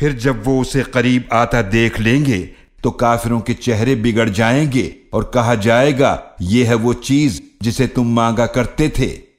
फिर जब वो उसे करीब आता देख लेंगे तो काफिरों के चेहरे बिगड़ जाएँगे और कहा जाएगा, ये है वो चीज़ जिसे तुम मांगा करते थे।